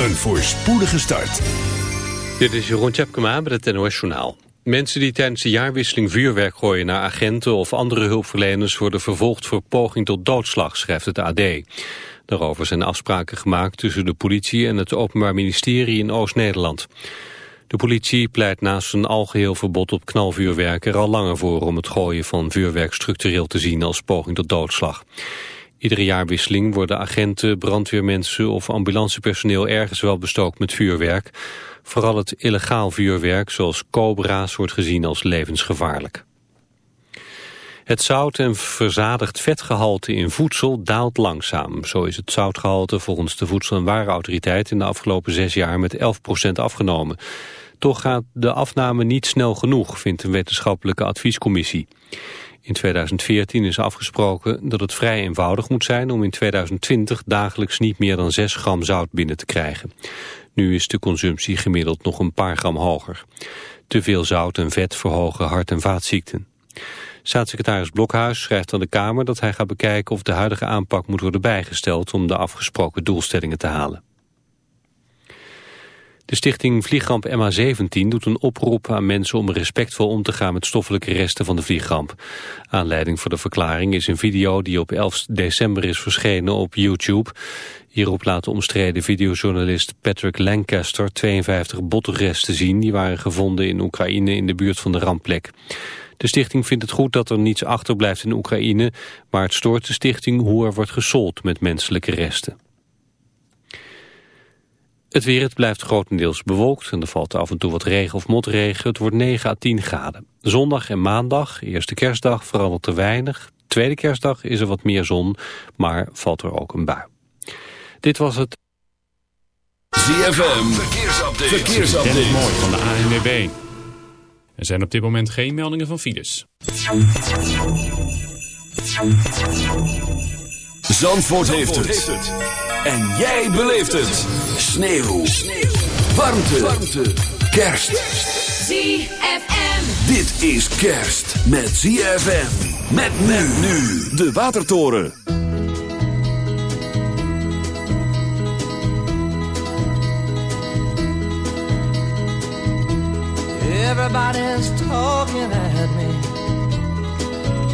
Een voorspoedige start. Dit is Jeroen Tjepkema met het NOS Journaal. Mensen die tijdens de jaarwisseling vuurwerk gooien naar agenten of andere hulpverleners worden vervolgd voor poging tot doodslag, schrijft het AD. Daarover zijn afspraken gemaakt tussen de politie en het Openbaar Ministerie in Oost-Nederland. De politie pleit naast een algeheel verbod op knalvuurwerk er al langer voor om het gooien van vuurwerk structureel te zien als poging tot doodslag. Iedere jaarwisseling worden agenten, brandweermensen of ambulancepersoneel ergens wel bestookt met vuurwerk. Vooral het illegaal vuurwerk, zoals cobra's, wordt gezien als levensgevaarlijk. Het zout- en verzadigd vetgehalte in voedsel daalt langzaam. Zo is het zoutgehalte volgens de Voedsel- en Warenautoriteit in de afgelopen zes jaar met 11% afgenomen. Toch gaat de afname niet snel genoeg, vindt een wetenschappelijke adviescommissie. In 2014 is afgesproken dat het vrij eenvoudig moet zijn om in 2020 dagelijks niet meer dan 6 gram zout binnen te krijgen. Nu is de consumptie gemiddeld nog een paar gram hoger. Te veel zout en vet verhogen hart- en vaatziekten. Staatssecretaris Blokhuis schrijft aan de Kamer dat hij gaat bekijken of de huidige aanpak moet worden bijgesteld om de afgesproken doelstellingen te halen. De stichting Vliegramp MH17 doet een oproep aan mensen om respectvol om te gaan met stoffelijke resten van de vliegramp. Aanleiding voor de verklaring is een video die op 11 december is verschenen op YouTube. Hierop laat de omstreden videojournalist Patrick Lancaster 52 botresten zien die waren gevonden in Oekraïne in de buurt van de rampplek. De stichting vindt het goed dat er niets achterblijft in Oekraïne, maar het stoort de stichting hoe er wordt gesold met menselijke resten. Het weer, het blijft grotendeels bewolkt en er valt af en toe wat regen of motregen. Het wordt 9 à 10 graden. Zondag en maandag, eerste kerstdag, verandert te weinig. Tweede kerstdag is er wat meer zon, maar valt er ook een bui. Dit was het... ZFM, verkeersupdate. verkeersupdate. Dennis Mooi van de ANWB. Er zijn op dit moment geen meldingen van files. Zandvoort, heeft, het. En jij beleeft het. Sneeuw. Sneeuw. Warmte. Warmte. Kerst. ZFM. Dit is kerst met ZFM. Met men nu. De Watertoren. Everybody's talking at me.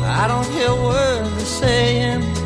I don't hear words they're saying.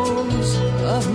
of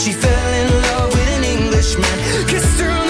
she fell in love with an Englishman. Kissed her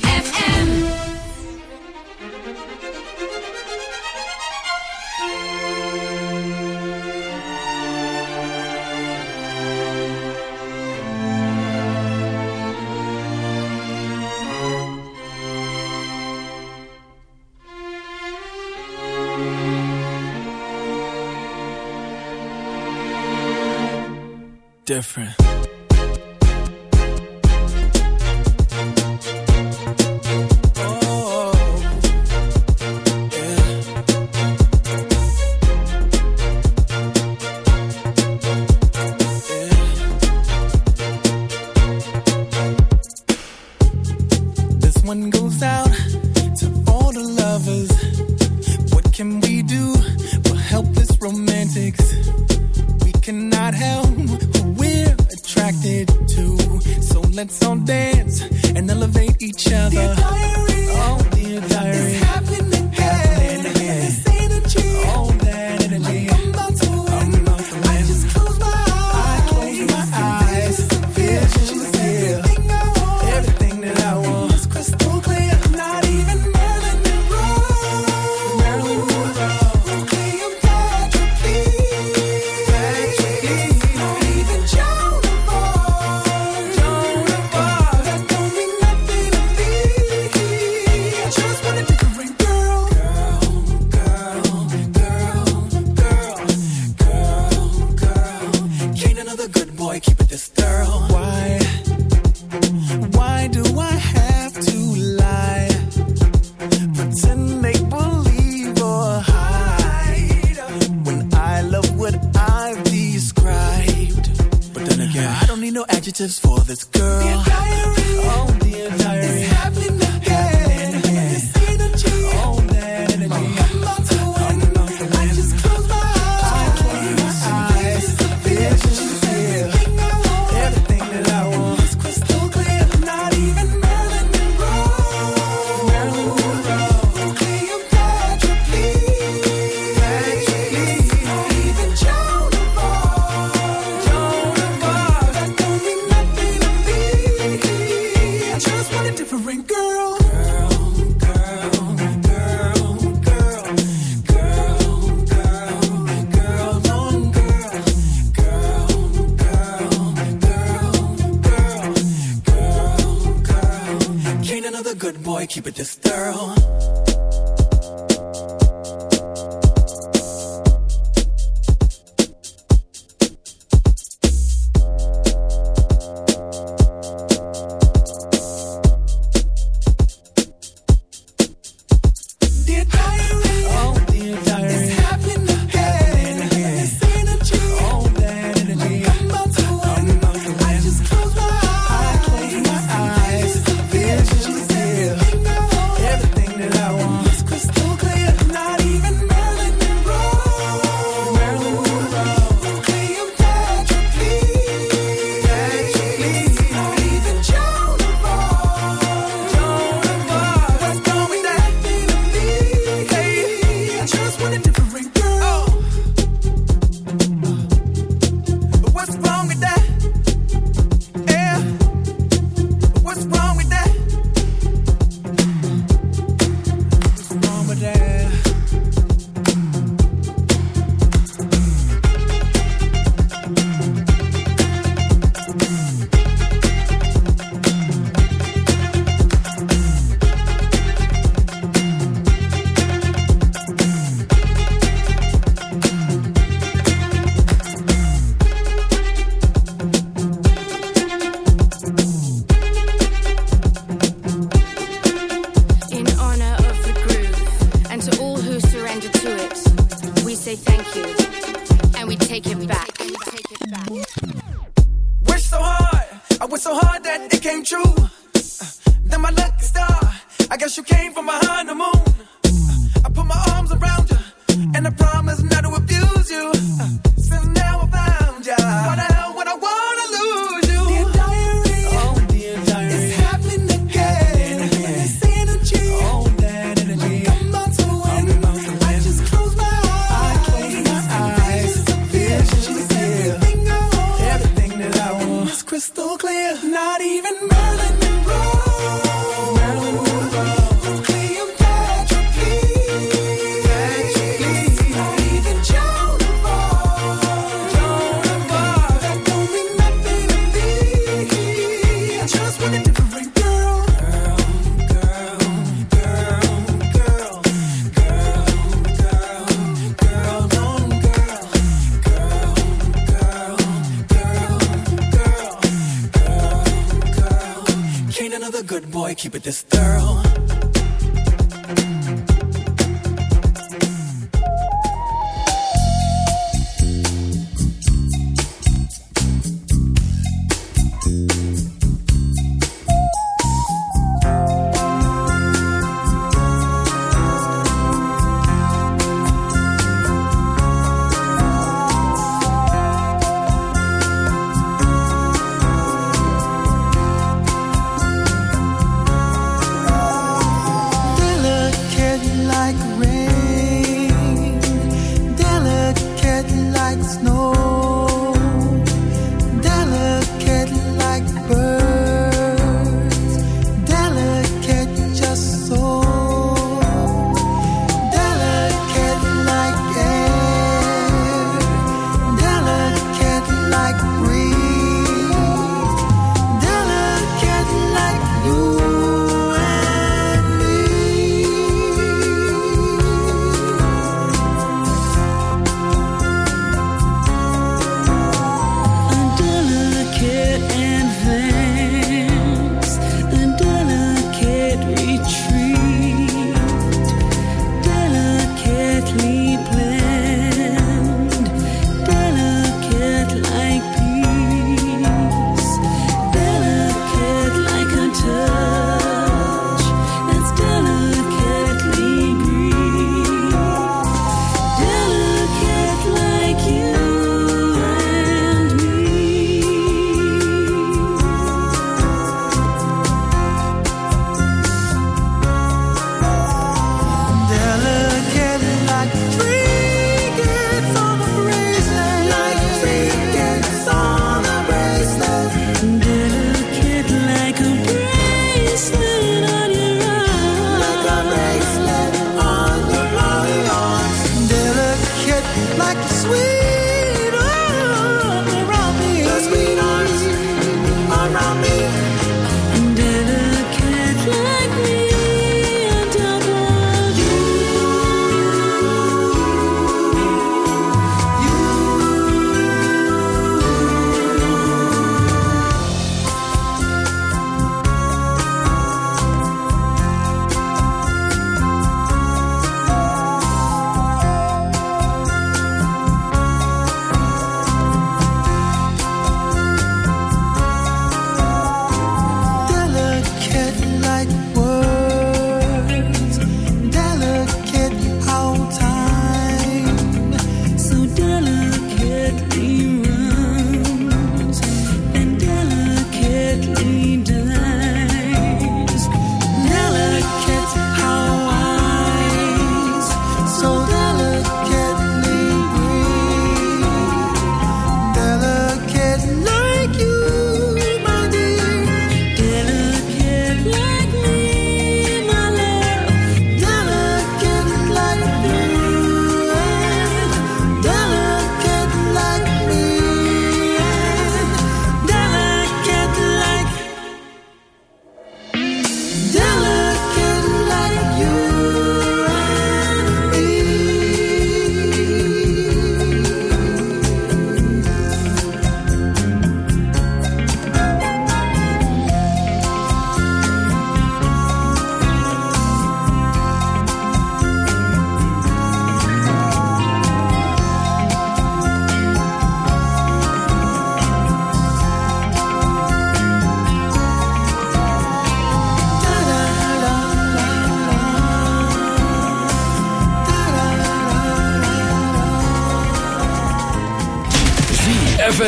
Different.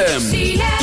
ZFM.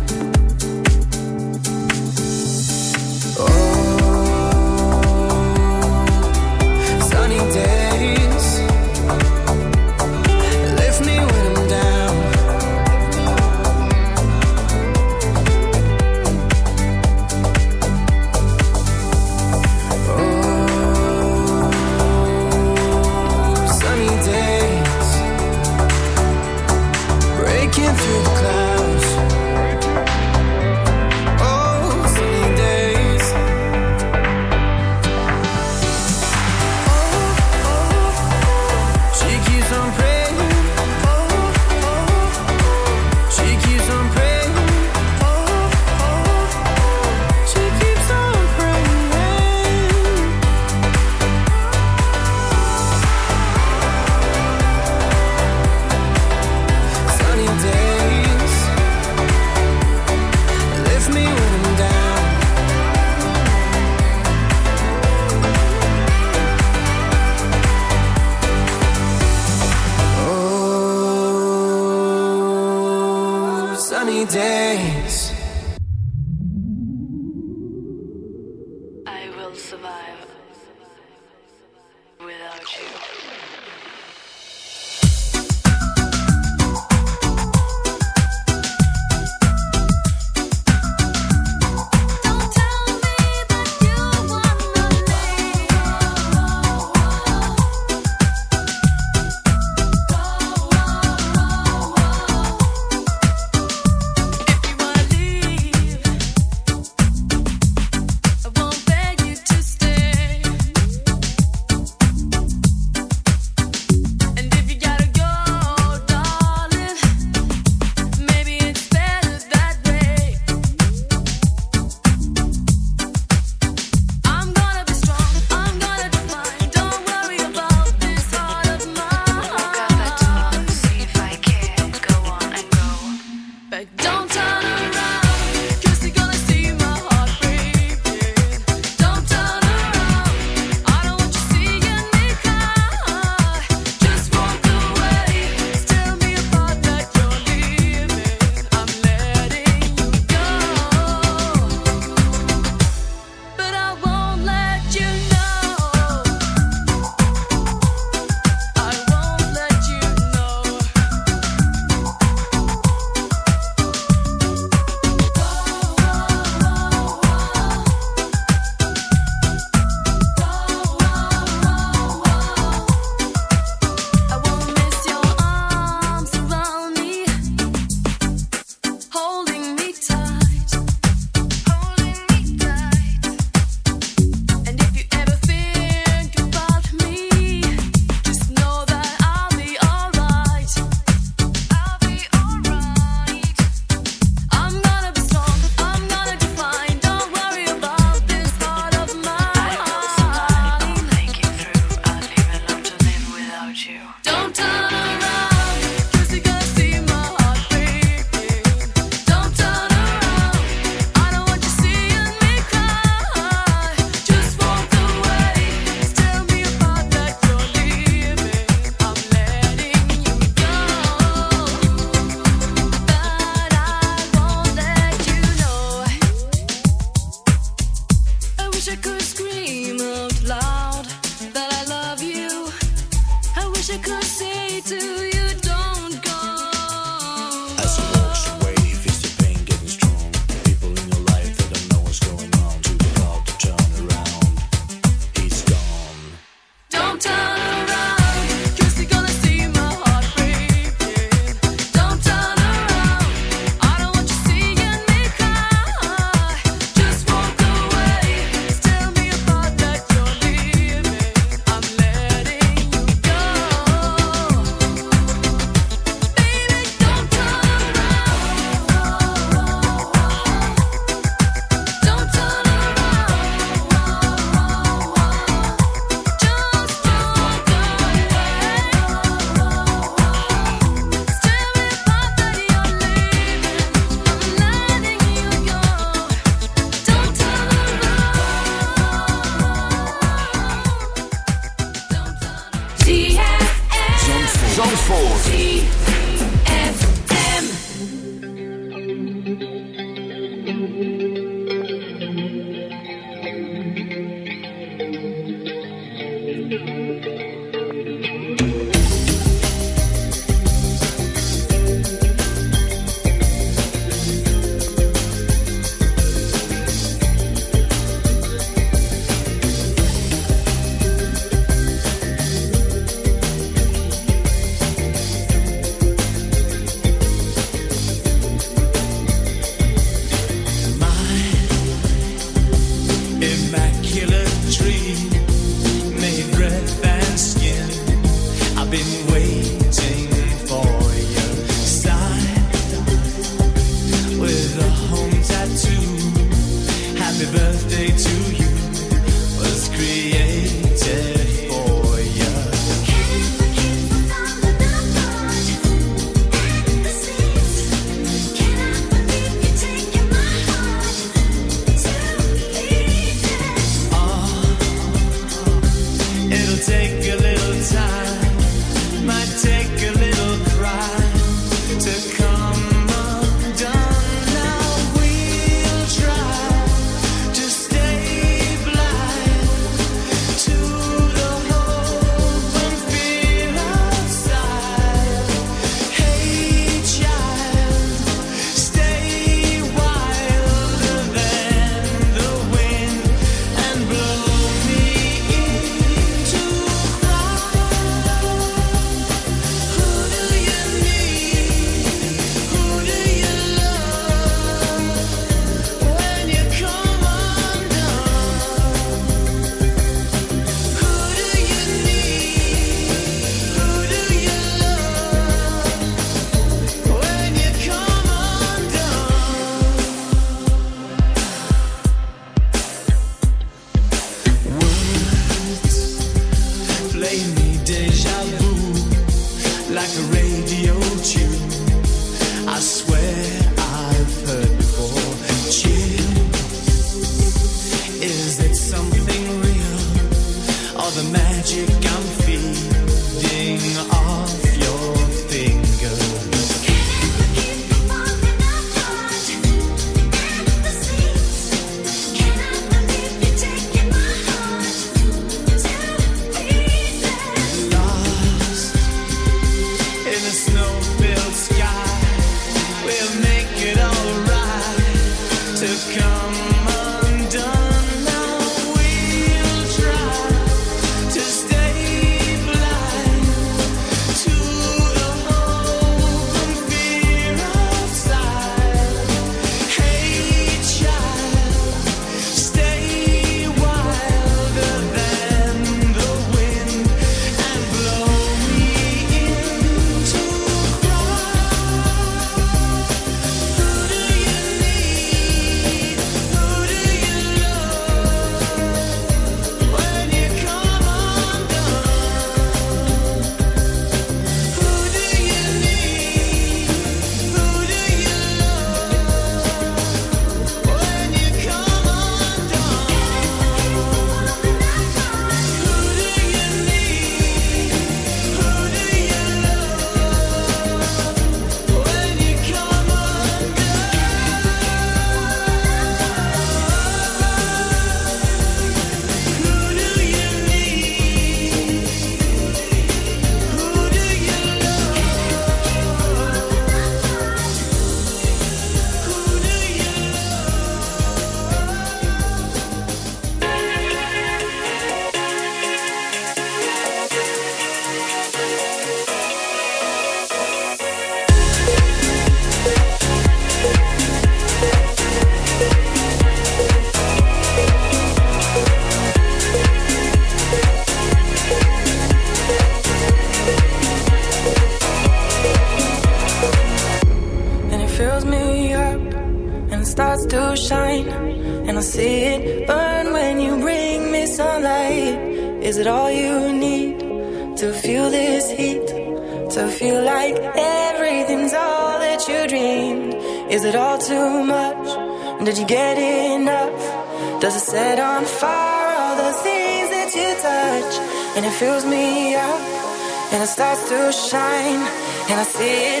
and I see it